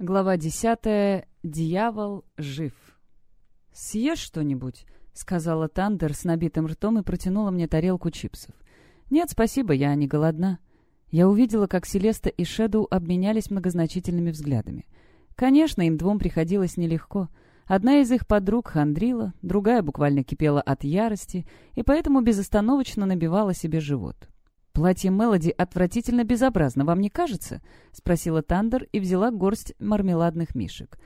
Глава десятая. Дьявол жив. «Съешь что-нибудь?» — сказала Тандер с набитым ртом и протянула мне тарелку чипсов. «Нет, спасибо, я не голодна». Я увидела, как Селеста и Шэдоу обменялись многозначительными взглядами. Конечно, им двум приходилось нелегко. Одна из их подруг хандрила, другая буквально кипела от ярости и поэтому безостановочно набивала себе живот. «Платье Мелоди отвратительно безобразно, вам не кажется?» — спросила Тандер и взяла горсть мармеладных мишек.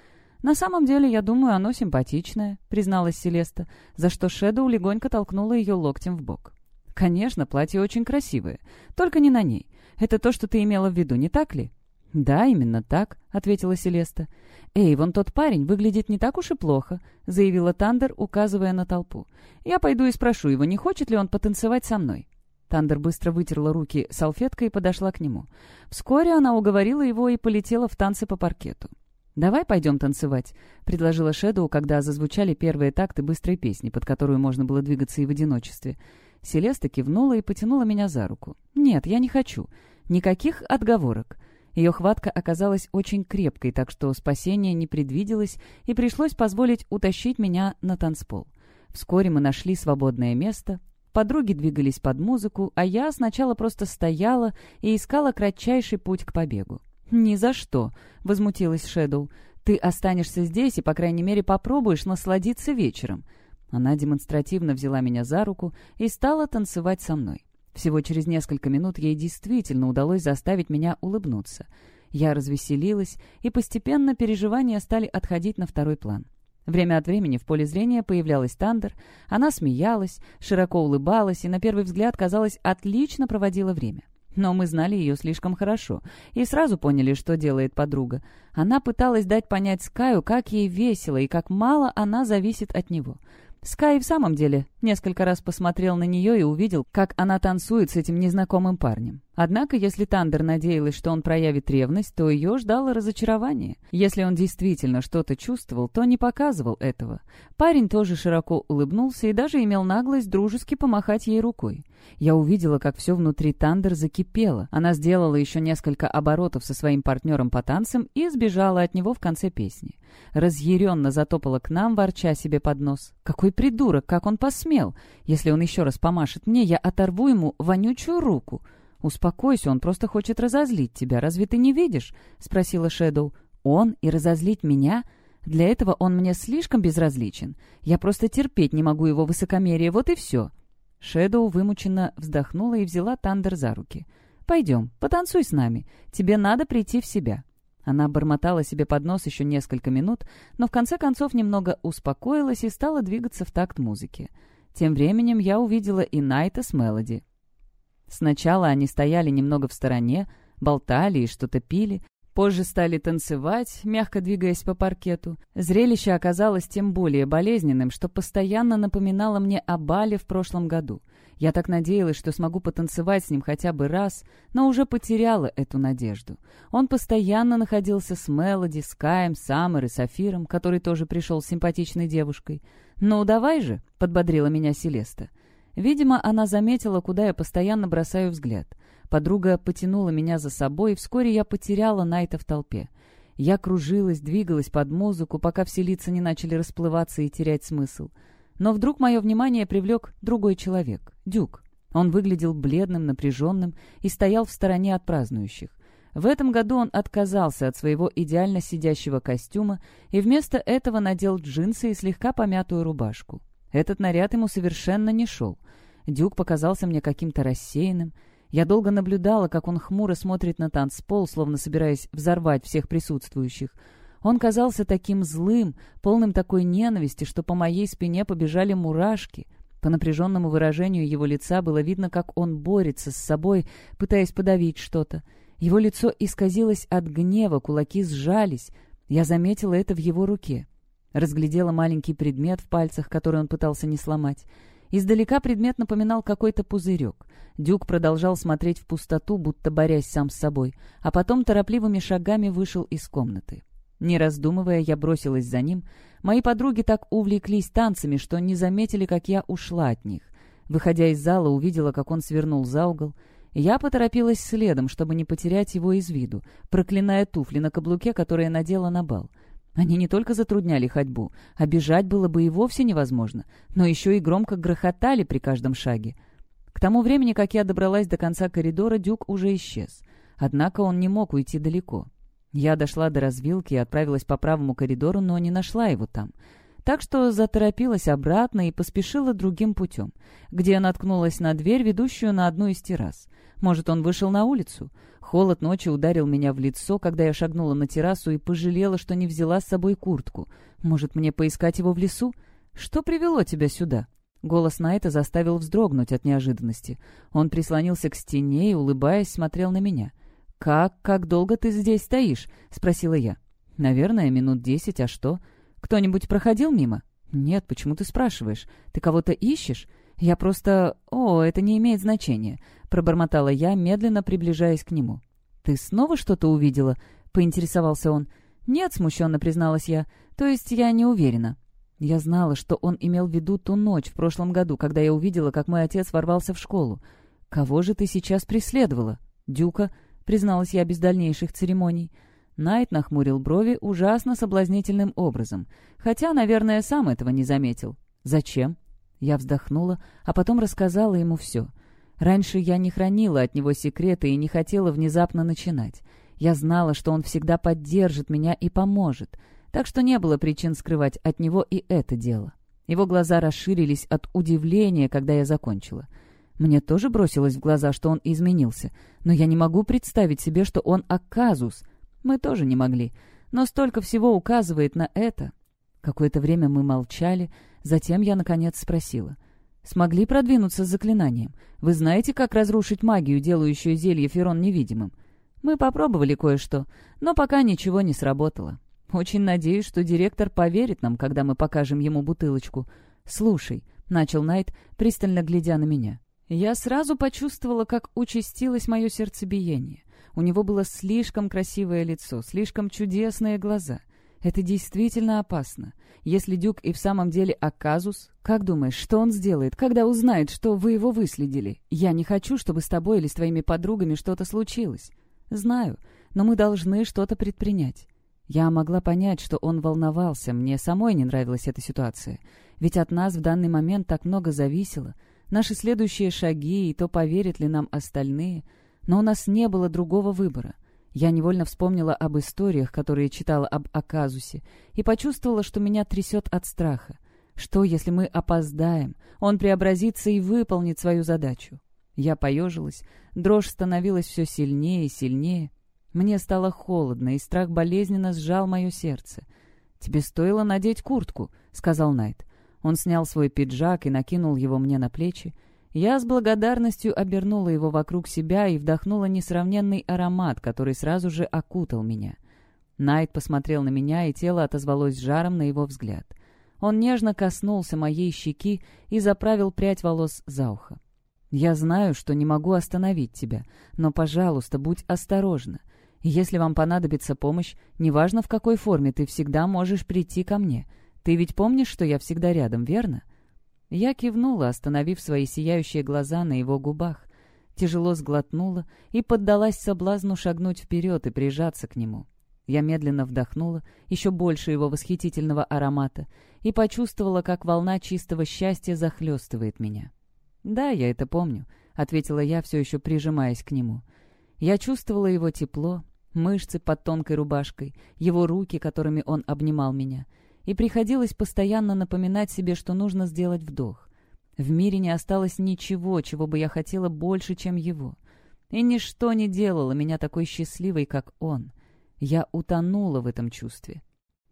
«На самом деле, я думаю, оно симпатичное», — призналась Селеста, за что Шэдоу легонько толкнула ее локтем в бок. «Конечно, платье очень красивое, только не на ней. Это то, что ты имела в виду, не так ли?» «Да, именно так», — ответила Селеста. «Эй, вон тот парень выглядит не так уж и плохо», — заявила Тандер, указывая на толпу. «Я пойду и спрошу его, не хочет ли он потанцевать со мной». Тандер быстро вытерла руки салфеткой и подошла к нему. Вскоре она уговорила его и полетела в танцы по паркету. «Давай пойдем танцевать», — предложила Шэдоу, когда зазвучали первые такты быстрой песни, под которую можно было двигаться и в одиночестве. Селеста кивнула и потянула меня за руку. «Нет, я не хочу. Никаких отговорок». Ее хватка оказалась очень крепкой, так что спасения не предвиделось, и пришлось позволить утащить меня на танцпол. Вскоре мы нашли свободное место, Подруги двигались под музыку, а я сначала просто стояла и искала кратчайший путь к побегу. «Ни за что!» — возмутилась Шэдоу. «Ты останешься здесь и, по крайней мере, попробуешь насладиться вечером». Она демонстративно взяла меня за руку и стала танцевать со мной. Всего через несколько минут ей действительно удалось заставить меня улыбнуться. Я развеселилась, и постепенно переживания стали отходить на второй план. Время от времени в поле зрения появлялась Тандер. Она смеялась, широко улыбалась и, на первый взгляд, казалось, отлично проводила время. Но мы знали ее слишком хорошо и сразу поняли, что делает подруга. Она пыталась дать понять Скаю, как ей весело и как мало она зависит от него. Скай в самом деле несколько раз посмотрел на нее и увидел, как она танцует с этим незнакомым парнем. Однако, если Тандер надеялась, что он проявит ревность, то ее ждало разочарование. Если он действительно что-то чувствовал, то не показывал этого. Парень тоже широко улыбнулся и даже имел наглость дружески помахать ей рукой. Я увидела, как все внутри Тандер закипело. Она сделала еще несколько оборотов со своим партнером по танцам и сбежала от него в конце песни. Разъяренно затопала к нам, ворча себе под нос. «Какой придурок! Как он посмел! Если он еще раз помашет мне, я оторву ему вонючую руку!» «Успокойся, он просто хочет разозлить тебя. Разве ты не видишь?» — спросила Шэдоу. «Он и разозлить меня? Для этого он мне слишком безразличен. Я просто терпеть не могу его высокомерие, вот и все». Шэдоу вымученно вздохнула и взяла Тандер за руки. «Пойдем, потанцуй с нами. Тебе надо прийти в себя». Она бормотала себе под нос еще несколько минут, но в конце концов немного успокоилась и стала двигаться в такт музыки. Тем временем я увидела и Найта с Мелоди. Сначала они стояли немного в стороне, болтали и что-то пили, позже стали танцевать, мягко двигаясь по паркету. Зрелище оказалось тем более болезненным, что постоянно напоминало мне о бале в прошлом году. Я так надеялась, что смогу потанцевать с ним хотя бы раз, но уже потеряла эту надежду. Он постоянно находился с Мелоди, с Каем, Саммер и Сафиром, который тоже пришел с симпатичной девушкой. «Ну, давай же», — подбодрила меня Селеста. Видимо, она заметила, куда я постоянно бросаю взгляд. Подруга потянула меня за собой, и вскоре я потеряла Найта в толпе. Я кружилась, двигалась под музыку, пока все лица не начали расплываться и терять смысл. Но вдруг мое внимание привлек другой человек — Дюк. Он выглядел бледным, напряженным и стоял в стороне от празднующих. В этом году он отказался от своего идеально сидящего костюма и вместо этого надел джинсы и слегка помятую рубашку. Этот наряд ему совершенно не шел. Дюк показался мне каким-то рассеянным. Я долго наблюдала, как он хмуро смотрит на танцпол, словно собираясь взорвать всех присутствующих. Он казался таким злым, полным такой ненависти, что по моей спине побежали мурашки. По напряженному выражению его лица было видно, как он борется с собой, пытаясь подавить что-то. Его лицо исказилось от гнева, кулаки сжались. Я заметила это в его руке. Разглядела маленький предмет в пальцах, который он пытался не сломать. Издалека предмет напоминал какой-то пузырек. Дюк продолжал смотреть в пустоту, будто борясь сам с собой, а потом торопливыми шагами вышел из комнаты. Не раздумывая, я бросилась за ним. Мои подруги так увлеклись танцами, что не заметили, как я ушла от них. Выходя из зала, увидела, как он свернул за угол. Я поторопилась следом, чтобы не потерять его из виду, проклиная туфли на каблуке, которые надела на бал. Они не только затрудняли ходьбу, а бежать было бы и вовсе невозможно, но еще и громко грохотали при каждом шаге. К тому времени, как я добралась до конца коридора, Дюк уже исчез. Однако он не мог уйти далеко. Я дошла до развилки и отправилась по правому коридору, но не нашла его там. Так что заторопилась обратно и поспешила другим путем, где наткнулась на дверь, ведущую на одну из террас. Может, он вышел на улицу? Холод ночи ударил меня в лицо, когда я шагнула на террасу и пожалела, что не взяла с собой куртку. Может, мне поискать его в лесу? Что привело тебя сюда?» Голос Найта заставил вздрогнуть от неожиданности. Он прислонился к стене и, улыбаясь, смотрел на меня. «Как, как долго ты здесь стоишь?» — спросила я. «Наверное, минут десять, а что? Кто-нибудь проходил мимо?» «Нет, почему ты спрашиваешь? Ты кого-то ищешь?» «Я просто... О, это не имеет значения», — пробормотала я, медленно приближаясь к нему. «Ты снова что-то увидела?» — поинтересовался он. «Нет», — смущенно призналась я. «То есть я не уверена». Я знала, что он имел в виду ту ночь в прошлом году, когда я увидела, как мой отец ворвался в школу. «Кого же ты сейчас преследовала?» «Дюка», — призналась я без дальнейших церемоний. Найт нахмурил брови ужасно соблазнительным образом, хотя, наверное, сам этого не заметил. «Зачем?» Я вздохнула, а потом рассказала ему все. Раньше я не хранила от него секреты и не хотела внезапно начинать. Я знала, что он всегда поддержит меня и поможет, так что не было причин скрывать от него и это дело. Его глаза расширились от удивления, когда я закончила. Мне тоже бросилось в глаза, что он изменился, но я не могу представить себе, что он оказус. Мы тоже не могли, но столько всего указывает на это. Какое-то время мы молчали, Затем я, наконец, спросила. «Смогли продвинуться с заклинанием? Вы знаете, как разрушить магию, делающую зелье Ферон невидимым?» «Мы попробовали кое-что, но пока ничего не сработало. Очень надеюсь, что директор поверит нам, когда мы покажем ему бутылочку. Слушай», — начал Найт, пристально глядя на меня. Я сразу почувствовала, как участилось мое сердцебиение. У него было слишком красивое лицо, слишком чудесные глаза. Это действительно опасно. Если Дюк и в самом деле Аказус, как думаешь, что он сделает, когда узнает, что вы его выследили? Я не хочу, чтобы с тобой или с твоими подругами что-то случилось. Знаю, но мы должны что-то предпринять. Я могла понять, что он волновался, мне самой не нравилась эта ситуация. Ведь от нас в данный момент так много зависело. Наши следующие шаги и то, поверят ли нам остальные. Но у нас не было другого выбора — я невольно вспомнила об историях, которые читала об Аказусе, и почувствовала, что меня трясет от страха. Что, если мы опоздаем? Он преобразится и выполнит свою задачу. Я поежилась, дрожь становилась все сильнее и сильнее. Мне стало холодно, и страх болезненно сжал мое сердце. «Тебе стоило надеть куртку», — сказал Найт. Он снял свой пиджак и накинул его мне на плечи. Я с благодарностью обернула его вокруг себя и вдохнула несравненный аромат, который сразу же окутал меня. Найт посмотрел на меня, и тело отозвалось жаром на его взгляд. Он нежно коснулся моей щеки и заправил прядь волос за ухо. «Я знаю, что не могу остановить тебя, но, пожалуйста, будь осторожна. Если вам понадобится помощь, неважно в какой форме, ты всегда можешь прийти ко мне. Ты ведь помнишь, что я всегда рядом, верно?» Я кивнула, остановив свои сияющие глаза на его губах. Тяжело сглотнула и поддалась соблазну шагнуть вперед и прижаться к нему. Я медленно вдохнула еще больше его восхитительного аромата и почувствовала, как волна чистого счастья захлестывает меня. «Да, я это помню», — ответила я, все еще прижимаясь к нему. Я чувствовала его тепло, мышцы под тонкой рубашкой, его руки, которыми он обнимал меня — и приходилось постоянно напоминать себе, что нужно сделать вдох. В мире не осталось ничего, чего бы я хотела больше, чем его. И ничто не делало меня такой счастливой, как он. Я утонула в этом чувстве.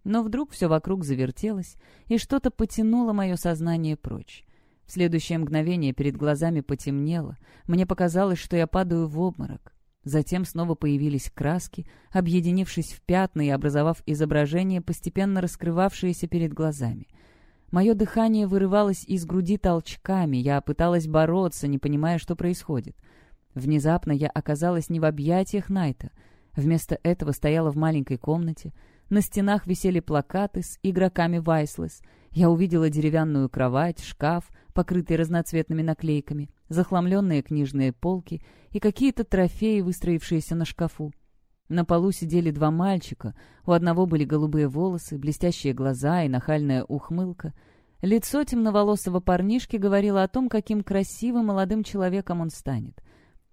Но вдруг все вокруг завертелось, и что-то потянуло мое сознание прочь. В следующее мгновение перед глазами потемнело. Мне показалось, что я падаю в обморок. Затем снова появились краски, объединившись в пятна и образовав изображение, постепенно раскрывавшееся перед глазами. Мое дыхание вырывалось из груди толчками, я пыталась бороться, не понимая, что происходит. Внезапно я оказалась не в объятиях Найта. Вместо этого стояла в маленькой комнате. На стенах висели плакаты с игроками Вайслес. Я увидела деревянную кровать, шкаф, покрытый разноцветными наклейками, захламленные книжные полки и какие-то трофеи, выстроившиеся на шкафу. На полу сидели два мальчика, у одного были голубые волосы, блестящие глаза и нахальная ухмылка. Лицо темноволосого парнишки говорило о том, каким красивым молодым человеком он станет.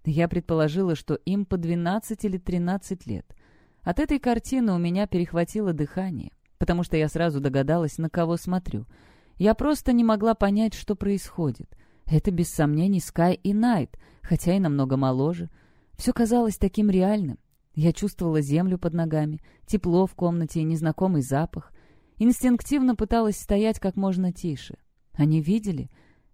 Я предположила, что им по 12 или 13 лет. От этой картины у меня перехватило дыхание, потому что я сразу догадалась, на кого смотрю. Я просто не могла понять, что происходит. Это, без сомнений, Скай и Найт, хотя и намного моложе. Все казалось таким реальным. Я чувствовала землю под ногами, тепло в комнате и незнакомый запах. Инстинктивно пыталась стоять как можно тише. Они видели?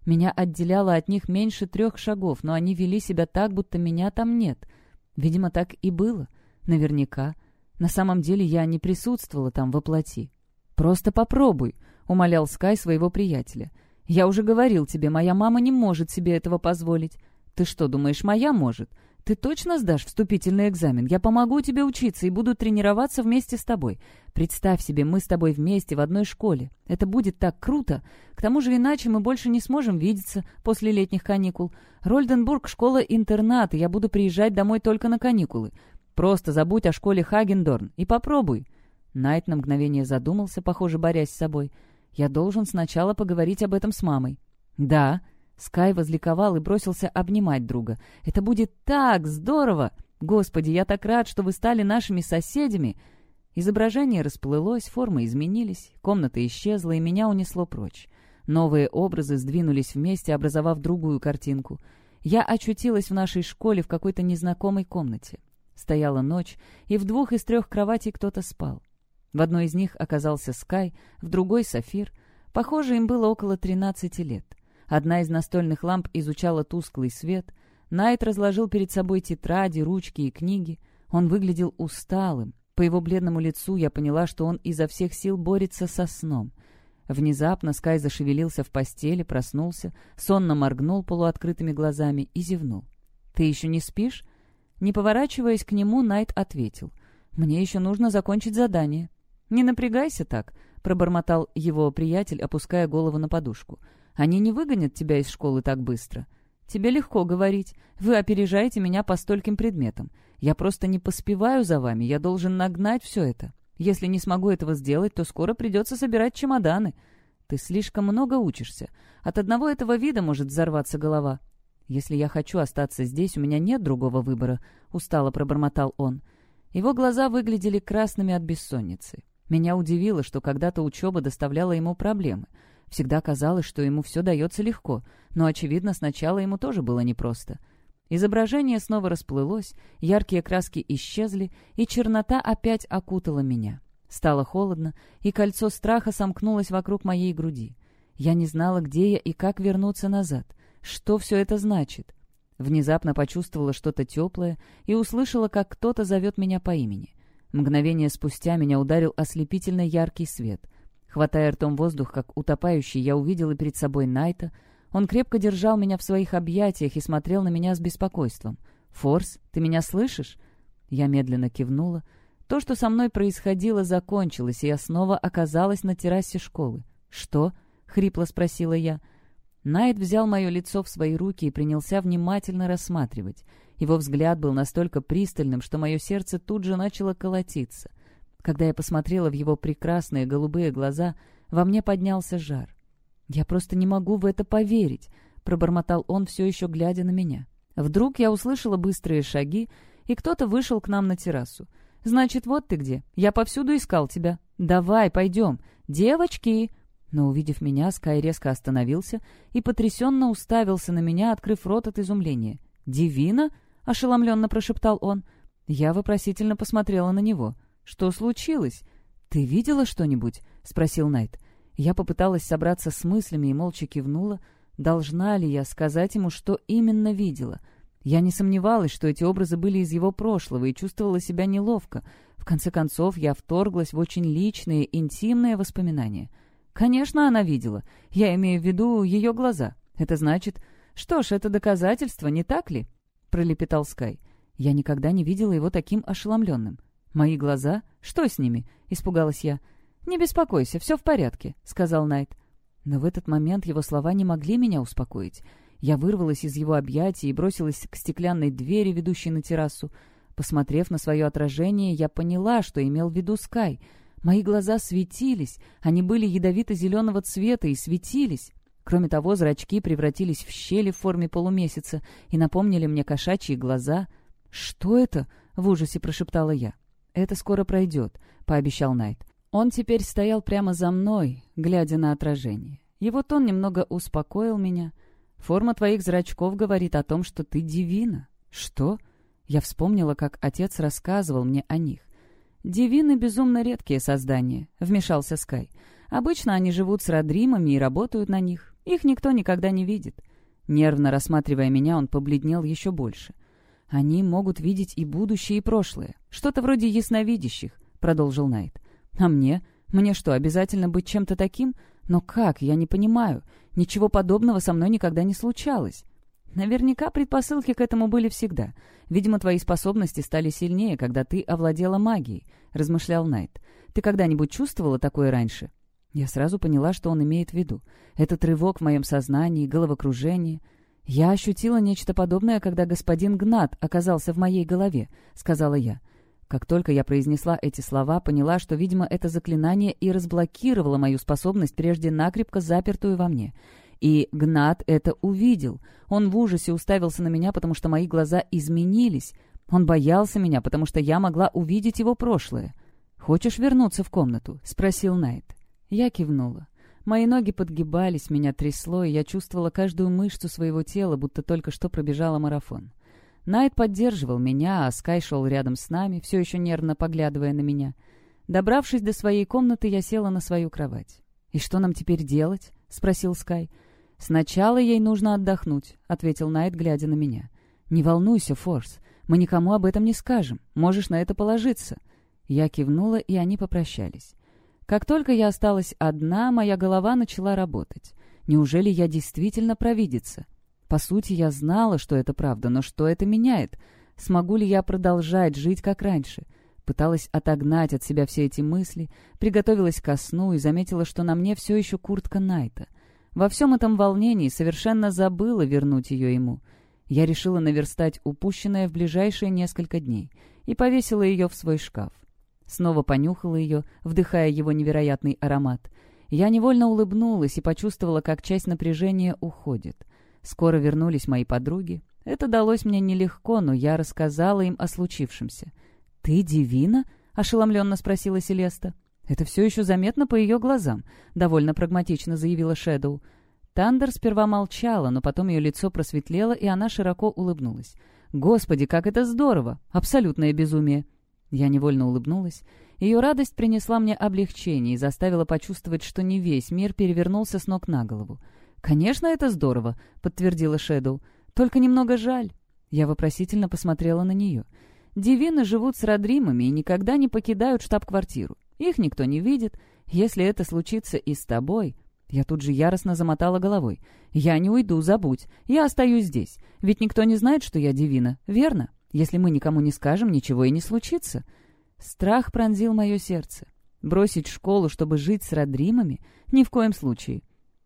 Меня отделяло от них меньше трех шагов, но они вели себя так, будто меня там нет. Видимо, так и было. Наверняка. На самом деле я не присутствовала там во плоти. «Просто попробуй», — умолял Скай своего приятеля. «Я уже говорил тебе, моя мама не может себе этого позволить. Ты что, думаешь, моя может? Ты точно сдашь вступительный экзамен? Я помогу тебе учиться и буду тренироваться вместе с тобой. Представь себе, мы с тобой вместе в одной школе. Это будет так круто. К тому же иначе мы больше не сможем видеться после летних каникул. Рольденбург — школа-интернат, и я буду приезжать домой только на каникулы. Просто забудь о школе Хагендорн и попробуй». Найт на мгновение задумался, похоже, борясь с собой. «Я должен сначала поговорить об этом с мамой». «Да», Скай возликовал и бросился обнимать друга. «Это будет так здорово! Господи, я так рад, что вы стали нашими соседями!» Изображение расплылось, формы изменились, комната исчезла, и меня унесло прочь. Новые образы сдвинулись вместе, образовав другую картинку. Я очутилась в нашей школе в какой-то незнакомой комнате. Стояла ночь, и в двух из трех кроватей кто-то спал. В одной из них оказался Скай, в другой — Сафир. Похоже, им было около тринадцати лет. Одна из настольных ламп изучала тусклый свет. Найт разложил перед собой тетради, ручки и книги. Он выглядел усталым. По его бледному лицу я поняла, что он изо всех сил борется со сном. Внезапно Скай зашевелился в постели, проснулся, сонно моргнул полуоткрытыми глазами и зевнул. «Ты еще не спишь?» Не поворачиваясь к нему, Найт ответил. «Мне еще нужно закончить задание». «Не напрягайся так», — пробормотал его приятель, опуская голову на подушку. Они не выгонят тебя из школы так быстро. Тебе легко говорить. Вы опережаете меня по стольким предметам. Я просто не поспеваю за вами, я должен нагнать все это. Если не смогу этого сделать, то скоро придется собирать чемоданы. Ты слишком много учишься. От одного этого вида может взорваться голова. Если я хочу остаться здесь, у меня нет другого выбора», — устало пробормотал он. Его глаза выглядели красными от бессонницы. Меня удивило, что когда-то учеба доставляла ему проблемы — Всегда казалось, что ему все дается легко, но, очевидно, сначала ему тоже было непросто. Изображение снова расплылось, яркие краски исчезли, и чернота опять окутала меня. Стало холодно, и кольцо страха сомкнулось вокруг моей груди. Я не знала, где я и как вернуться назад. Что все это значит? Внезапно почувствовала что-то теплое и услышала, как кто-то зовет меня по имени. Мгновение спустя меня ударил ослепительно яркий свет — Хватая ртом воздух, как утопающий, я увидела перед собой Найта. Он крепко держал меня в своих объятиях и смотрел на меня с беспокойством. «Форс, ты меня слышишь?» Я медленно кивнула. То, что со мной происходило, закончилось, и я снова оказалась на террасе школы. «Что?» — хрипло спросила я. Найт взял мое лицо в свои руки и принялся внимательно рассматривать. Его взгляд был настолько пристальным, что мое сердце тут же начало колотиться. Когда я посмотрела в его прекрасные голубые глаза, во мне поднялся жар. «Я просто не могу в это поверить», — пробормотал он, все еще глядя на меня. Вдруг я услышала быстрые шаги, и кто-то вышел к нам на террасу. «Значит, вот ты где. Я повсюду искал тебя. Давай, пойдем. Девочки!» Но, увидев меня, Скай резко остановился и потрясенно уставился на меня, открыв рот от изумления. «Дивина?» — ошеломленно прошептал он. Я вопросительно посмотрела на него — «Что случилось? Ты видела что-нибудь?» — спросил Найт. Я попыталась собраться с мыслями и молча кивнула. Должна ли я сказать ему, что именно видела? Я не сомневалась, что эти образы были из его прошлого и чувствовала себя неловко. В конце концов, я вторглась в очень личные, интимные воспоминания. Конечно, она видела. Я имею в виду ее глаза. Это значит... Что ж, это доказательство, не так ли? Пролепетал Скай. Я никогда не видела его таким ошеломленным. «Мои глаза? Что с ними?» — испугалась я. «Не беспокойся, все в порядке», — сказал Найт. Но в этот момент его слова не могли меня успокоить. Я вырвалась из его объятий и бросилась к стеклянной двери, ведущей на террасу. Посмотрев на свое отражение, я поняла, что имел в виду Скай. Мои глаза светились, они были ядовито-зеленого цвета и светились. Кроме того, зрачки превратились в щели в форме полумесяца и напомнили мне кошачьи глаза. «Что это?» — в ужасе прошептала я. «Это скоро пройдет», — пообещал Найт. Он теперь стоял прямо за мной, глядя на отражение. Его тон немного успокоил меня. «Форма твоих зрачков говорит о том, что ты дивина». «Что?» Я вспомнила, как отец рассказывал мне о них. «Дивины — безумно редкие создания», — вмешался Скай. «Обычно они живут с родримами и работают на них. Их никто никогда не видит». Нервно рассматривая меня, он побледнел еще больше. «Они могут видеть и будущее, и прошлое. Что-то вроде ясновидящих», — продолжил Найт. А мне? Мне что, обязательно быть чем-то таким? Но как? Я не понимаю. Ничего подобного со мной никогда не случалось. Наверняка предпосылки к этому были всегда. Видимо, твои способности стали сильнее, когда ты овладела магией, размышлял Найт. Ты когда-нибудь чувствовала такое раньше? Я сразу поняла, что он имеет в виду. Этот рывок в моем сознании, головокружение. Я ощутила нечто подобное, когда господин Гнат оказался в моей голове, сказала я. Как только я произнесла эти слова, поняла, что, видимо, это заклинание и разблокировало мою способность, прежде накрепко запертую во мне. И Гнат это увидел. Он в ужасе уставился на меня, потому что мои глаза изменились. Он боялся меня, потому что я могла увидеть его прошлое. «Хочешь вернуться в комнату?» — спросил Найт. Я кивнула. Мои ноги подгибались, меня трясло, и я чувствовала каждую мышцу своего тела, будто только что пробежала марафон. Найт поддерживал меня, а Скай шел рядом с нами, все еще нервно поглядывая на меня. Добравшись до своей комнаты, я села на свою кровать. «И что нам теперь делать?» — спросил Скай. «Сначала ей нужно отдохнуть», — ответил Найт, глядя на меня. «Не волнуйся, Форс, мы никому об этом не скажем. Можешь на это положиться». Я кивнула, и они попрощались. Как только я осталась одна, моя голова начала работать. Неужели я действительно провидица? По сути, я знала, что это правда, но что это меняет? Смогу ли я продолжать жить, как раньше? Пыталась отогнать от себя все эти мысли, приготовилась ко сну и заметила, что на мне все еще куртка Найта. Во всем этом волнении совершенно забыла вернуть ее ему. Я решила наверстать упущенное в ближайшие несколько дней и повесила ее в свой шкаф. Снова понюхала ее, вдыхая его невероятный аромат. Я невольно улыбнулась и почувствовала, как часть напряжения уходит. Скоро вернулись мои подруги. Это далось мне нелегко, но я рассказала им о случившемся. «Ты Дивина?» — ошеломленно спросила Селеста. «Это все еще заметно по ее глазам», — довольно прагматично заявила Шэдоу. Тандер сперва молчала, но потом ее лицо просветлело, и она широко улыбнулась. «Господи, как это здорово! Абсолютное безумие!» Я невольно улыбнулась. Ее радость принесла мне облегчение и заставила почувствовать, что не весь мир перевернулся с ног на голову. «Конечно, это здорово», — подтвердила Шэдоу. «Только немного жаль». Я вопросительно посмотрела на нее. «Дивины живут с Родримами и никогда не покидают штаб-квартиру. Их никто не видит. Если это случится и с тобой...» Я тут же яростно замотала головой. «Я не уйду, забудь. Я остаюсь здесь. Ведь никто не знает, что я Дивина, верно? Если мы никому не скажем, ничего и не случится». Страх пронзил мое сердце. Бросить школу, чтобы жить с Родримами? Ни в коем случае.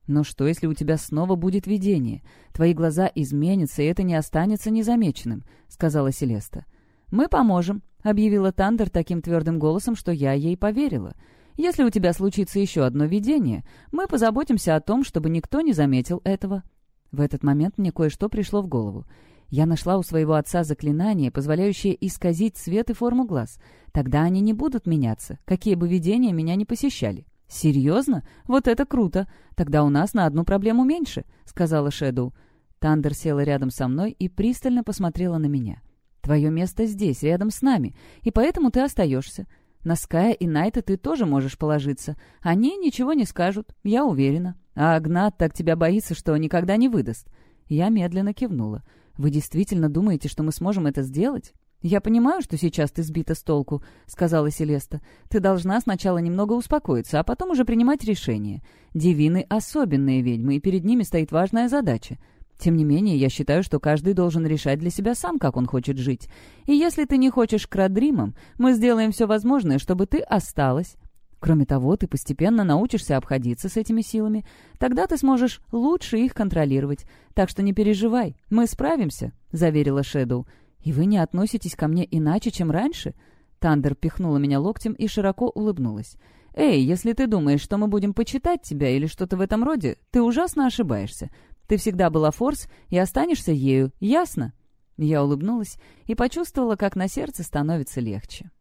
Но что, если у тебя снова будет видение? Твои глаза изменятся, и это не останется незамеченным», — сказала Селеста. «Мы поможем», — объявила Тандер таким твердым голосом, что я ей поверила. «Если у тебя случится еще одно видение, мы позаботимся о том, чтобы никто не заметил этого». В этот момент мне кое-что пришло в голову. Я нашла у своего отца заклинание, позволяющее исказить цвет и форму глаз. Тогда они не будут меняться, какие бы видения меня не посещали. «Серьезно? Вот это круто! Тогда у нас на одну проблему меньше», — сказала Шэдоу. Тандер села рядом со мной и пристально посмотрела на меня. «Твое место здесь, рядом с нами, и поэтому ты остаешься. На Ская и Найта ты тоже можешь положиться. Они ничего не скажут, я уверена. А Агнат так тебя боится, что никогда не выдаст». Я медленно кивнула. «Вы действительно думаете, что мы сможем это сделать?» «Я понимаю, что сейчас ты сбита с толку», — сказала Селеста. «Ты должна сначала немного успокоиться, а потом уже принимать решение. Дивины — особенные ведьмы, и перед ними стоит важная задача. Тем не менее, я считаю, что каждый должен решать для себя сам, как он хочет жить. И если ты не хочешь крадримом, мы сделаем все возможное, чтобы ты осталась. Кроме того, ты постепенно научишься обходиться с этими силами. Тогда ты сможешь лучше их контролировать. Так что не переживай, мы справимся», — заверила Шэдоу. «И вы не относитесь ко мне иначе, чем раньше?» Тандер пихнула меня локтем и широко улыбнулась. «Эй, если ты думаешь, что мы будем почитать тебя или что-то в этом роде, ты ужасно ошибаешься. Ты всегда была Форс и останешься ею, ясно?» Я улыбнулась и почувствовала, как на сердце становится легче.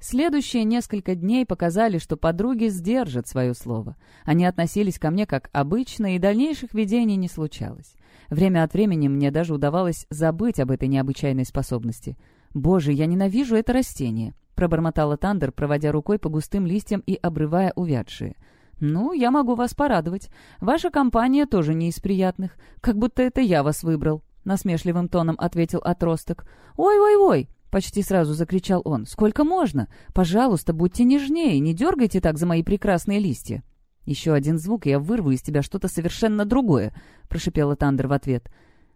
Следующие несколько дней показали, что подруги сдержат свое слово. Они относились ко мне как обычно, и дальнейших видений не случалось. Время от времени мне даже удавалось забыть об этой необычайной способности. «Боже, я ненавижу это растение!» — пробормотала Тандер, проводя рукой по густым листьям и обрывая увядшие. «Ну, я могу вас порадовать. Ваша компания тоже не из приятных. Как будто это я вас выбрал», — насмешливым тоном ответил отросток. «Ой-ой-ой!» — почти сразу закричал он. «Сколько можно? Пожалуйста, будьте нежнее, не дергайте так за мои прекрасные листья». «Еще один звук, и я вырву из тебя что-то совершенно другое», — прошипела Тандер в ответ.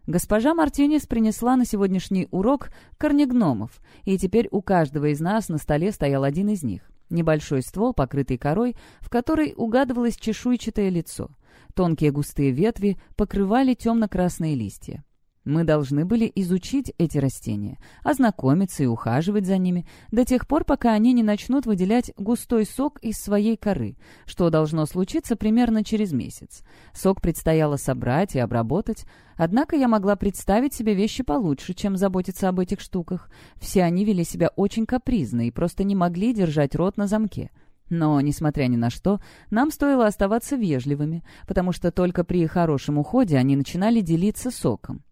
Госпожа Мартинес принесла на сегодняшний урок корнегномов, и теперь у каждого из нас на столе стоял один из них. Небольшой ствол, покрытый корой, в которой угадывалось чешуйчатое лицо. Тонкие густые ветви покрывали темно-красные листья. Мы должны были изучить эти растения, ознакомиться и ухаживать за ними до тех пор, пока они не начнут выделять густой сок из своей коры, что должно случиться примерно через месяц. Сок предстояло собрать и обработать, однако я могла представить себе вещи получше, чем заботиться об этих штуках. Все они вели себя очень капризно и просто не могли держать рот на замке. Но, несмотря ни на что, нам стоило оставаться вежливыми, потому что только при хорошем уходе они начинали делиться соком.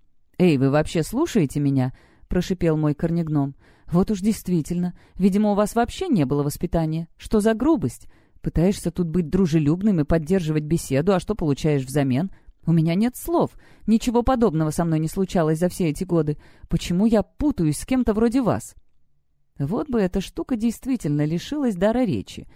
«Эй, вы вообще слушаете меня?» — прошипел мой корнегном. «Вот уж действительно. Видимо, у вас вообще не было воспитания. Что за грубость? Пытаешься тут быть дружелюбным и поддерживать беседу, а что получаешь взамен? У меня нет слов. Ничего подобного со мной не случалось за все эти годы. Почему я путаюсь с кем-то вроде вас?» Вот бы эта штука действительно лишилась дара речи.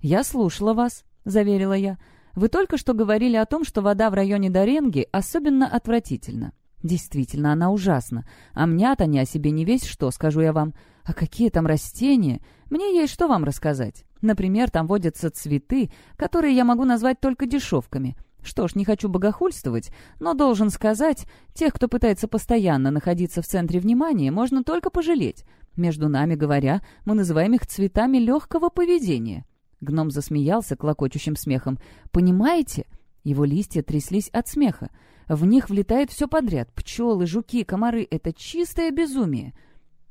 «Я слушала вас», — заверила я. «Вы только что говорили о том, что вода в районе Доренги особенно отвратительна. Действительно, она ужасна. А мнят они о себе не весь что, скажу я вам. А какие там растения? Мне есть что вам рассказать. Например, там водятся цветы, которые я могу назвать только дешевками. Что ж, не хочу богохульствовать, но должен сказать, тех, кто пытается постоянно находиться в центре внимания, можно только пожалеть. Между нами говоря, мы называем их цветами легкого поведения. Гном засмеялся клокочущим смехом. «Понимаете?» Его листья тряслись от смеха. В них влетает все подряд. Пчелы, жуки, комары — это чистое безумие.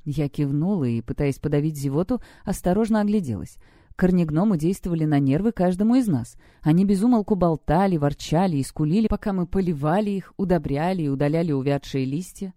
Я кивнула и, пытаясь подавить зевоту, осторожно огляделась. Корнегномы действовали на нервы каждому из нас. Они безумолку болтали, ворчали и скулили, пока мы поливали их, удобряли и удаляли увядшие листья.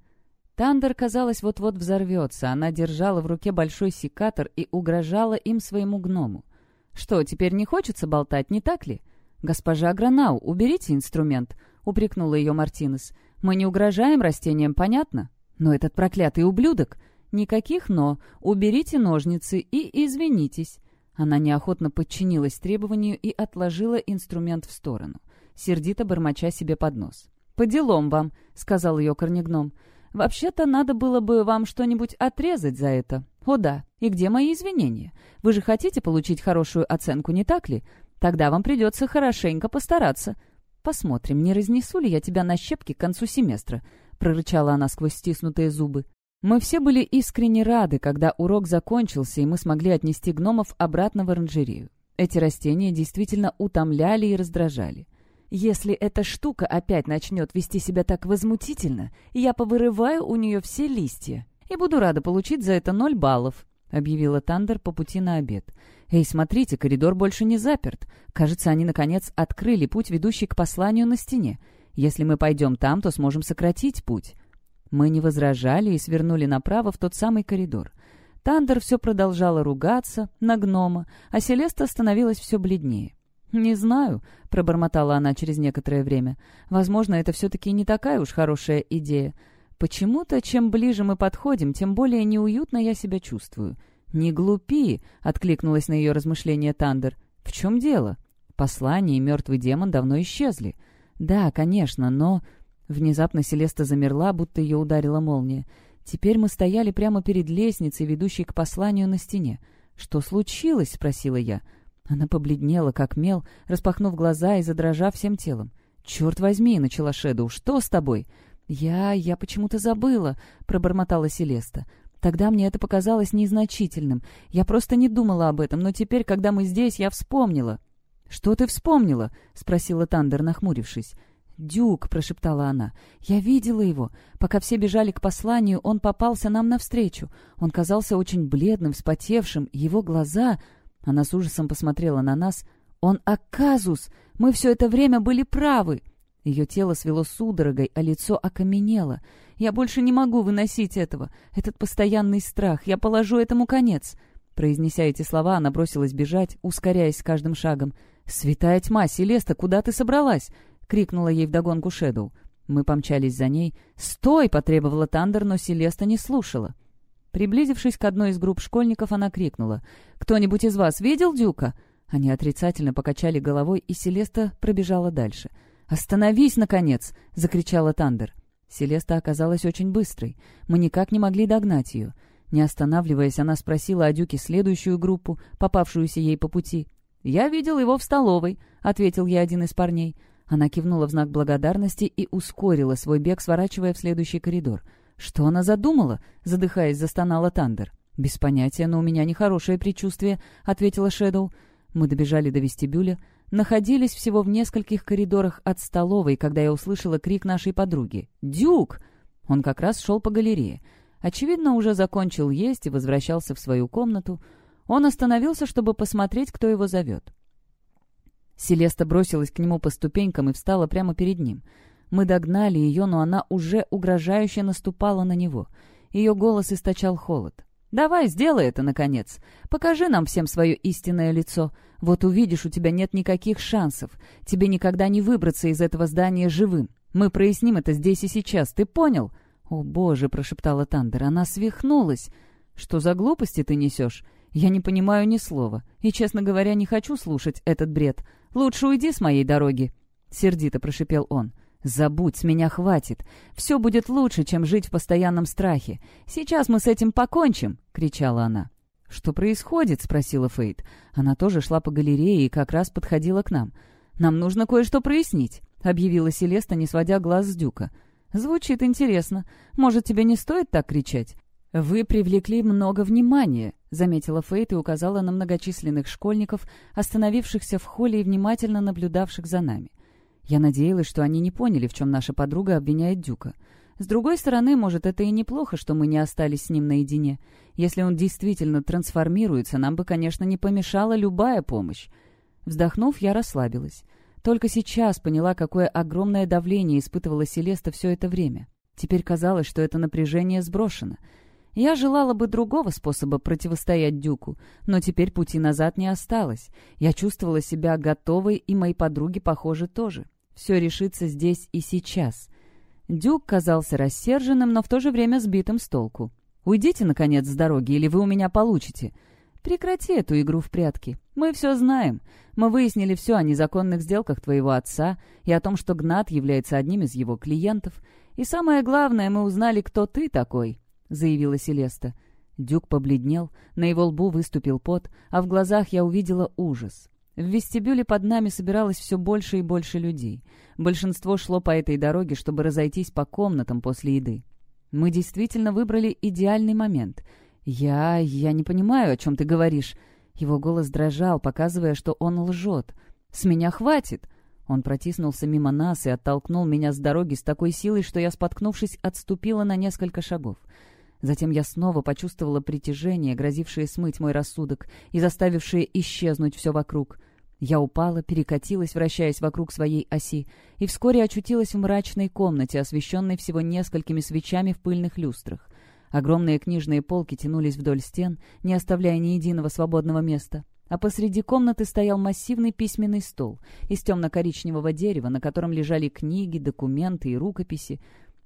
Тандер, казалось, вот-вот взорвется. Она держала в руке большой секатор и угрожала им своему гному. «Что, теперь не хочется болтать, не так ли?» «Госпожа Гранау, уберите инструмент», — упрекнула ее Мартинес. «Мы не угрожаем растениям, понятно? Но этот проклятый ублюдок...» «Никаких «но». Уберите ножницы и извинитесь». Она неохотно подчинилась требованию и отложила инструмент в сторону, сердито бормоча себе под нос. «По делам вам», — сказал ее корнегном. «Вообще-то надо было бы вам что-нибудь отрезать за это. О да, и где мои извинения? Вы же хотите получить хорошую оценку, не так ли? Тогда вам придется хорошенько постараться. Посмотрим, не разнесу ли я тебя на щепки к концу семестра», — прорычала она сквозь стиснутые зубы. Мы все были искренне рады, когда урок закончился, и мы смогли отнести гномов обратно в оранжерею. Эти растения действительно утомляли и раздражали. Если эта штука опять начнет вести себя так возмутительно, я повырываю у нее все листья и буду рада получить за это ноль баллов», — объявила Тандер по пути на обед. «Эй, смотрите, коридор больше не заперт. Кажется, они, наконец, открыли путь, ведущий к посланию на стене. Если мы пойдем там, то сможем сократить путь». Мы не возражали и свернули направо в тот самый коридор. Тандер все продолжала ругаться на гнома, а Селеста становилась все бледнее. «Не знаю», — пробормотала она через некоторое время. «Возможно, это все-таки не такая уж хорошая идея. Почему-то, чем ближе мы подходим, тем более неуютно я себя чувствую. «Не глупи!» — откликнулась на ее размышление Тандер. «В чем дело? Послание и мертвый демон давно исчезли. Да, конечно, но...» Внезапно Селеста замерла, будто ее ударила молния. Теперь мы стояли прямо перед лестницей, ведущей к посланию на стене. «Что случилось?» — спросила я. Она побледнела, как мел, распахнув глаза и задрожав всем телом. «Черт возьми!» — начала Шэдоу. «Что с тобой?» «Я... я почему-то забыла», — пробормотала Селеста. «Тогда мне это показалось незначительным. Я просто не думала об этом, но теперь, когда мы здесь, я вспомнила». «Что ты вспомнила?» — спросила Тандер, нахмурившись. «Дюк», — прошептала она, — «я видела его. Пока все бежали к посланию, он попался нам навстречу. Он казался очень бледным, вспотевшим. Его глаза...» Она с ужасом посмотрела на нас. «Он Аказус! Мы все это время были правы!» Ее тело свело судорогой, а лицо окаменело. «Я больше не могу выносить этого. Этот постоянный страх. Я положу этому конец». Произнеся эти слова, она бросилась бежать, ускоряясь с каждым шагом. «Святая тьма, Селеста, куда ты собралась?» — крикнула ей вдогонку Шэдоу. Мы помчались за ней. «Стой!» — потребовала Тандер, но Селеста не слушала. Приблизившись к одной из групп школьников, она крикнула. «Кто-нибудь из вас видел Дюка?» Они отрицательно покачали головой, и Селеста пробежала дальше. «Остановись, наконец!» — закричала Тандер. Селеста оказалась очень быстрой. Мы никак не могли догнать ее. Не останавливаясь, она спросила о Дюке следующую группу, попавшуюся ей по пути. «Я видел его в столовой», — ответил ей один из парней. Она кивнула в знак благодарности и ускорила свой бег, сворачивая в следующий коридор. «Что она задумала?» — задыхаясь, застонала Тандер. «Без понятия, но у меня нехорошее предчувствие», — ответила Шэдоу. Мы добежали до вестибюля, находились всего в нескольких коридорах от столовой, когда я услышала крик нашей подруги. «Дюк!» Он как раз шел по галерее. Очевидно, уже закончил есть и возвращался в свою комнату. Он остановился, чтобы посмотреть, кто его зовет. Селеста бросилась к нему по ступенькам и встала прямо перед ним. Мы догнали ее, но она уже угрожающе наступала на него. Ее голос источал холод. «Давай, сделай это, наконец. Покажи нам всем свое истинное лицо. Вот увидишь, у тебя нет никаких шансов. Тебе никогда не выбраться из этого здания живым. Мы проясним это здесь и сейчас, ты понял?» «О, боже!» — прошептала Тандер. «Она свихнулась!» «Что за глупости ты несешь? Я не понимаю ни слова. И, честно говоря, не хочу слушать этот бред. Лучше уйди с моей дороги!» Сердито прошипел он. «Забудь, с меня хватит. Все будет лучше, чем жить в постоянном страхе. Сейчас мы с этим покончим!» — кричала она. «Что происходит?» — спросила Фейт. Она тоже шла по галерее и как раз подходила к нам. «Нам нужно кое-что прояснить», — объявила Селеста, не сводя глаз с Дюка. «Звучит интересно. Может, тебе не стоит так кричать? «Вы привлекли много внимания», — заметила Фейт и указала на многочисленных школьников, остановившихся в холле и внимательно наблюдавших за нами. Я надеялась, что они не поняли, в чем наша подруга обвиняет Дюка. С другой стороны, может, это и неплохо, что мы не остались с ним наедине. Если он действительно трансформируется, нам бы, конечно, не помешала любая помощь. Вздохнув, я расслабилась. Только сейчас поняла, какое огромное давление испытывала Селеста все это время. Теперь казалось, что это напряжение сброшено — я желала бы другого способа противостоять Дюку, но теперь пути назад не осталось. Я чувствовала себя готовой, и мои подруги, похоже, тоже. Все решится здесь и сейчас. Дюк казался рассерженным, но в то же время сбитым с толку. «Уйдите, наконец, с дороги, или вы у меня получите». «Прекрати эту игру в прятки. Мы все знаем. Мы выяснили все о незаконных сделках твоего отца и о том, что Гнат является одним из его клиентов. И самое главное, мы узнали, кто ты такой. — заявила Селеста. Дюк побледнел, на его лбу выступил пот, а в глазах я увидела ужас. В вестибюле под нами собиралось все больше и больше людей. Большинство шло по этой дороге, чтобы разойтись по комнатам после еды. Мы действительно выбрали идеальный момент. «Я... я не понимаю, о чем ты говоришь». Его голос дрожал, показывая, что он лжет. «С меня хватит!» Он протиснулся мимо нас и оттолкнул меня с дороги с такой силой, что я, споткнувшись, отступила на несколько шагов. Затем я снова почувствовала притяжение, грозившее смыть мой рассудок и заставившее исчезнуть все вокруг. Я упала, перекатилась, вращаясь вокруг своей оси, и вскоре очутилась в мрачной комнате, освещенной всего несколькими свечами в пыльных люстрах. Огромные книжные полки тянулись вдоль стен, не оставляя ни единого свободного места. А посреди комнаты стоял массивный письменный стол из темно-коричневого дерева, на котором лежали книги, документы и рукописи,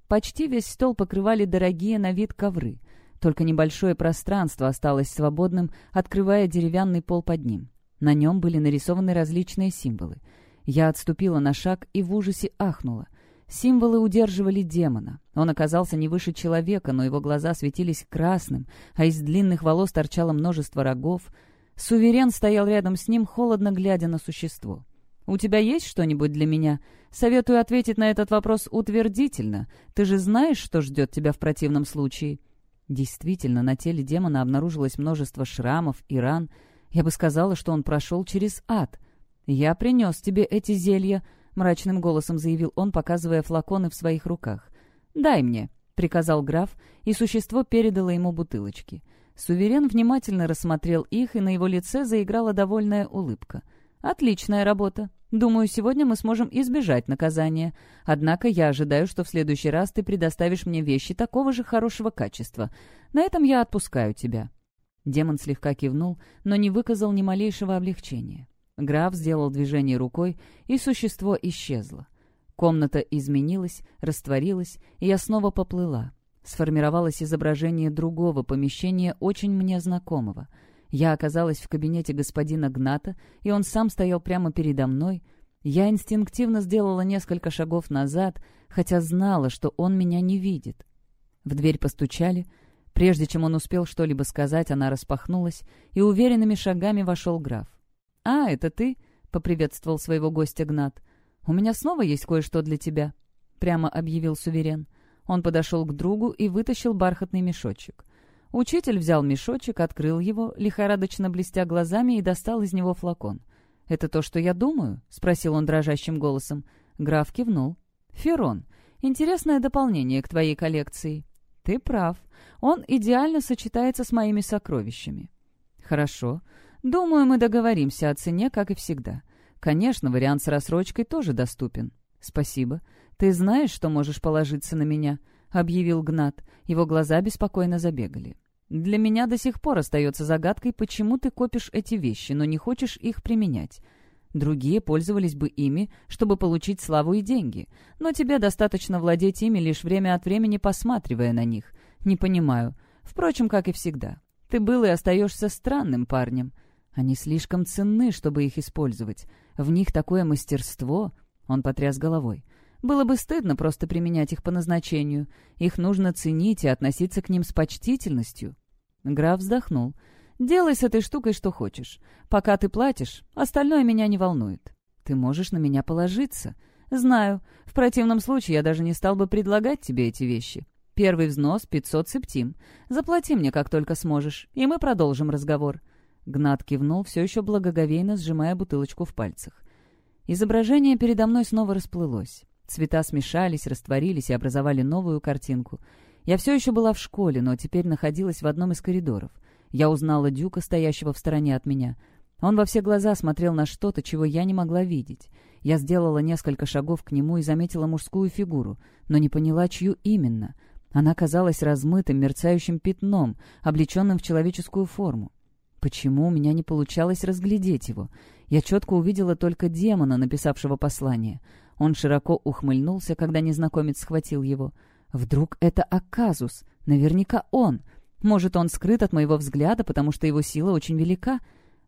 Почти весь стол покрывали дорогие на вид ковры. Только небольшое пространство осталось свободным, открывая деревянный пол под ним. На нем были нарисованы различные символы. Я отступила на шаг и в ужасе ахнула. Символы удерживали демона. Он оказался не выше человека, но его глаза светились красным, а из длинных волос торчало множество рогов. Суверен стоял рядом с ним, холодно глядя на существо. «У тебя есть что-нибудь для меня? Советую ответить на этот вопрос утвердительно. Ты же знаешь, что ждет тебя в противном случае?» Действительно, на теле демона обнаружилось множество шрамов и ран. Я бы сказала, что он прошел через ад. «Я принес тебе эти зелья», — мрачным голосом заявил он, показывая флаконы в своих руках. «Дай мне», — приказал граф, и существо передало ему бутылочки. Суверен внимательно рассмотрел их, и на его лице заиграла довольная улыбка. «Отличная работа. Думаю, сегодня мы сможем избежать наказания. Однако я ожидаю, что в следующий раз ты предоставишь мне вещи такого же хорошего качества. На этом я отпускаю тебя». Демон слегка кивнул, но не выказал ни малейшего облегчения. Граф сделал движение рукой, и существо исчезло. Комната изменилась, растворилась, и я снова поплыла. Сформировалось изображение другого помещения, очень мне знакомого — я оказалась в кабинете господина Гната, и он сам стоял прямо передо мной. Я инстинктивно сделала несколько шагов назад, хотя знала, что он меня не видит. В дверь постучали. Прежде чем он успел что-либо сказать, она распахнулась, и уверенными шагами вошел граф. «А, это ты?» — поприветствовал своего гостя Гнат. «У меня снова есть кое-что для тебя», — прямо объявил суверен. Он подошел к другу и вытащил бархатный мешочек. Учитель взял мешочек, открыл его, лихорадочно блестя глазами, и достал из него флакон. «Это то, что я думаю?» — спросил он дрожащим голосом. Граф кивнул. «Ферон. Интересное дополнение к твоей коллекции». «Ты прав. Он идеально сочетается с моими сокровищами». «Хорошо. Думаю, мы договоримся о цене, как и всегда. Конечно, вариант с рассрочкой тоже доступен». «Спасибо. Ты знаешь, что можешь положиться на меня?» — объявил Гнат. Его глаза беспокойно забегали. «Для меня до сих пор остается загадкой, почему ты копишь эти вещи, но не хочешь их применять. Другие пользовались бы ими, чтобы получить славу и деньги, но тебе достаточно владеть ими, лишь время от времени посматривая на них. Не понимаю. Впрочем, как и всегда. Ты был и остаешься странным парнем. Они слишком ценны, чтобы их использовать. В них такое мастерство...» Он потряс головой. Было бы стыдно просто применять их по назначению. Их нужно ценить и относиться к ним с почтительностью. Граф вздохнул. «Делай с этой штукой что хочешь. Пока ты платишь, остальное меня не волнует. Ты можешь на меня положиться. Знаю. В противном случае я даже не стал бы предлагать тебе эти вещи. Первый взнос — 500 септим. Заплати мне, как только сможешь, и мы продолжим разговор». Гнат кивнул, все еще благоговейно сжимая бутылочку в пальцах. Изображение передо мной снова расплылось. Цвета смешались, растворились и образовали новую картинку. Я все еще была в школе, но теперь находилась в одном из коридоров. Я узнала Дюка, стоящего в стороне от меня. Он во все глаза смотрел на что-то, чего я не могла видеть. Я сделала несколько шагов к нему и заметила мужскую фигуру, но не поняла, чью именно. Она казалась размытым, мерцающим пятном, облеченным в человеческую форму. Почему у меня не получалось разглядеть его? Я четко увидела только демона, написавшего послание. Он широко ухмыльнулся, когда незнакомец схватил его. «Вдруг это Аказус? Наверняка он. Может, он скрыт от моего взгляда, потому что его сила очень велика?»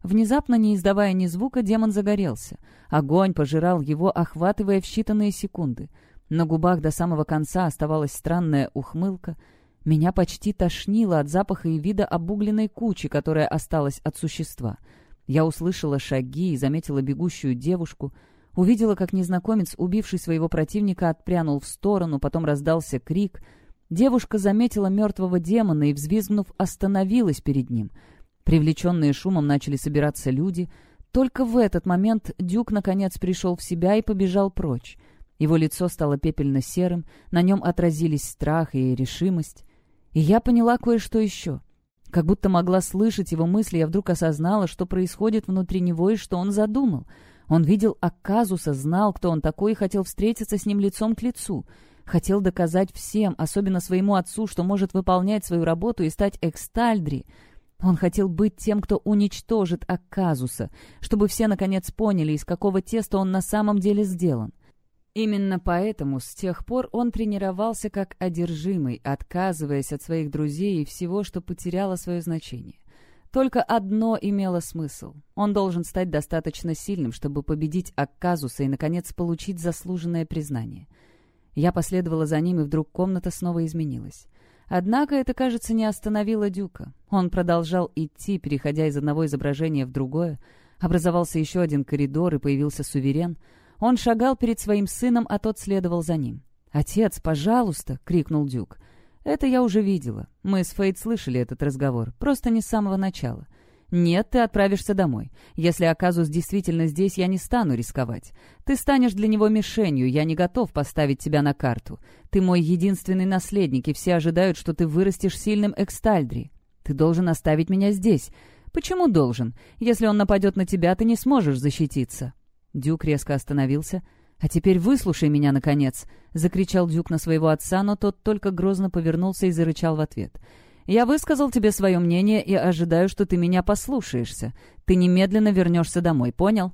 Внезапно, не издавая ни звука, демон загорелся. Огонь пожирал его, охватывая в считанные секунды. На губах до самого конца оставалась странная ухмылка. Меня почти тошнило от запаха и вида обугленной кучи, которая осталась от существа. Я услышала шаги и заметила бегущую девушку — Увидела, как незнакомец, убивший своего противника, отпрянул в сторону, потом раздался крик. Девушка заметила мертвого демона и, взвизгнув, остановилась перед ним. Привлеченные шумом начали собираться люди. Только в этот момент Дюк, наконец, пришел в себя и побежал прочь. Его лицо стало пепельно-серым, на нем отразились страх и решимость. И я поняла кое-что еще. Как будто могла слышать его мысли, я вдруг осознала, что происходит внутри него и что он задумал — он видел Аказуса, знал, кто он такой, и хотел встретиться с ним лицом к лицу. Хотел доказать всем, особенно своему отцу, что может выполнять свою работу и стать Экстальдри. Он хотел быть тем, кто уничтожит Аказуса, чтобы все наконец поняли, из какого теста он на самом деле сделан. Именно поэтому с тех пор он тренировался как одержимый, отказываясь от своих друзей и всего, что потеряло свое значение. Только одно имело смысл. Он должен стать достаточно сильным, чтобы победить Акказуса и, наконец, получить заслуженное признание. Я последовала за ним, и вдруг комната снова изменилась. Однако это, кажется, не остановило Дюка. Он продолжал идти, переходя из одного изображения в другое. Образовался еще один коридор, и появился суверен. Он шагал перед своим сыном, а тот следовал за ним. «Отец, пожалуйста!» — крикнул Дюк. «Это я уже видела. Мы с Фейт слышали этот разговор, просто не с самого начала. «Нет, ты отправишься домой. Если Аказус действительно здесь, я не стану рисковать. Ты станешь для него мишенью, я не готов поставить тебя на карту. Ты мой единственный наследник, и все ожидают, что ты вырастешь сильным Экстальдри. Ты должен оставить меня здесь. Почему должен? Если он нападет на тебя, ты не сможешь защититься». Дюк резко остановился. «А теперь выслушай меня, наконец!» — закричал Дюк на своего отца, но тот только грозно повернулся и зарычал в ответ. Я высказал тебе свое мнение и ожидаю, что ты меня послушаешься. Ты немедленно вернешься домой, понял?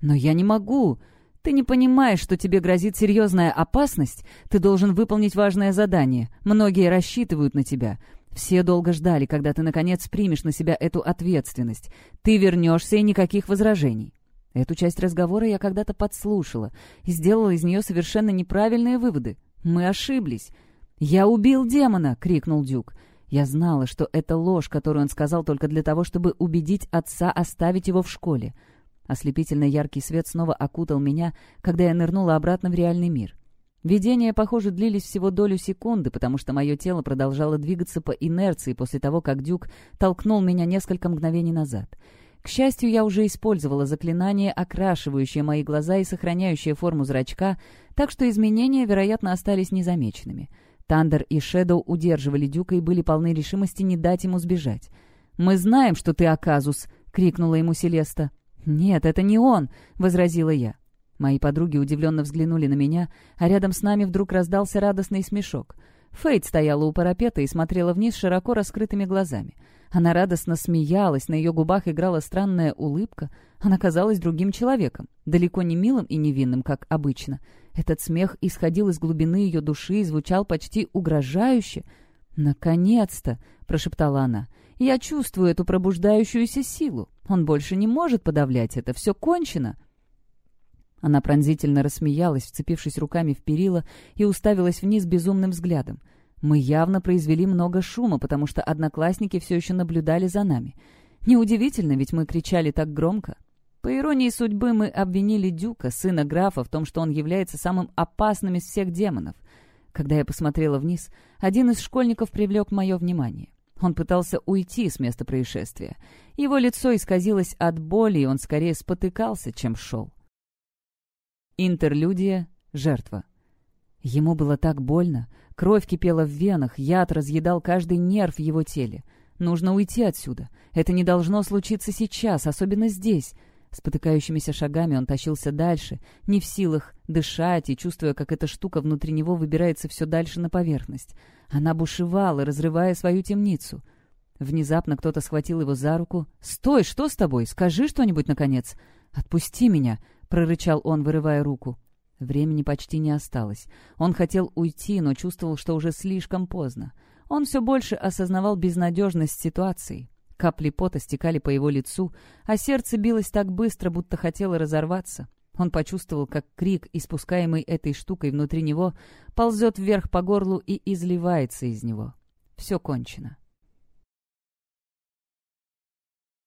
Но я не могу. Ты не понимаешь, что тебе грозит серьезная опасность? Ты должен выполнить важное задание. Многие рассчитывают на тебя. Все долго ждали, когда ты, наконец, примешь на себя эту ответственность. Ты вернешься и никаких возражений. Эту часть разговора я когда-то подслушала и сделала из нее совершенно неправильные выводы. Мы ошиблись. «Я убил демона!» — крикнул Дюк. Я знала, что это ложь, которую он сказал только для того, чтобы убедить отца оставить его в школе. Ослепительно яркий свет снова окутал меня, когда я нырнула обратно в реальный мир. Видения, похоже, длились всего долю секунды, потому что мое тело продолжало двигаться по инерции после того, как Дюк толкнул меня несколько мгновений назад. К счастью, я уже использовала заклинание, окрашивающее мои глаза и сохраняющее форму зрачка, так что изменения, вероятно, остались незамеченными — Тандер и Шэдоу удерживали Дюка и были полны решимости не дать ему сбежать. «Мы знаем, что ты Аказус!» — крикнула ему Селеста. «Нет, это не он!» — возразила я. Мои подруги удивленно взглянули на меня, а рядом с нами вдруг раздался радостный смешок. Фейт стояла у парапета и смотрела вниз широко раскрытыми глазами. Она радостно смеялась, на ее губах играла странная улыбка. Она казалась другим человеком, далеко не милым и невинным, как обычно — этот смех исходил из глубины ее души и звучал почти угрожающе. «Наконец-то!» — прошептала она. «Я чувствую эту пробуждающуюся силу. Он больше не может подавлять это. Все кончено!» Она пронзительно рассмеялась, вцепившись руками в перила, и уставилась вниз безумным взглядом. Мы явно произвели много шума, потому что одноклассники все еще наблюдали за нами. Неудивительно, ведь мы кричали так громко. По иронии судьбы, мы обвинили Дюка, сына графа, в том, что он является самым опасным из всех демонов. Когда я посмотрела вниз, один из школьников привлек мое внимание. Он пытался уйти с места происшествия. Его лицо исказилось от боли, и он скорее спотыкался, чем шел. Интерлюдия. Жертва. Ему было так больно. Кровь кипела в венах, яд разъедал каждый нерв в его теле. Нужно уйти отсюда. Это не должно случиться сейчас, особенно здесь. Спотыкающимися шагами он тащился дальше, не в силах дышать и чувствуя, как эта штука внутри него выбирается все дальше на поверхность. Она бушевала, разрывая свою темницу. Внезапно кто-то схватил его за руку. «Стой! Что с тобой? Скажи что-нибудь, наконец!» «Отпусти меня!» — прорычал он, вырывая руку. Времени почти не осталось. Он хотел уйти, но чувствовал, что уже слишком поздно. Он все больше осознавал безнадежность ситуации. Капли пота стекали по его лицу, а сердце билось так быстро, будто хотело разорваться. Он почувствовал, как крик, испускаемый этой штукой внутри него, ползет вверх по горлу и изливается из него. Все кончено.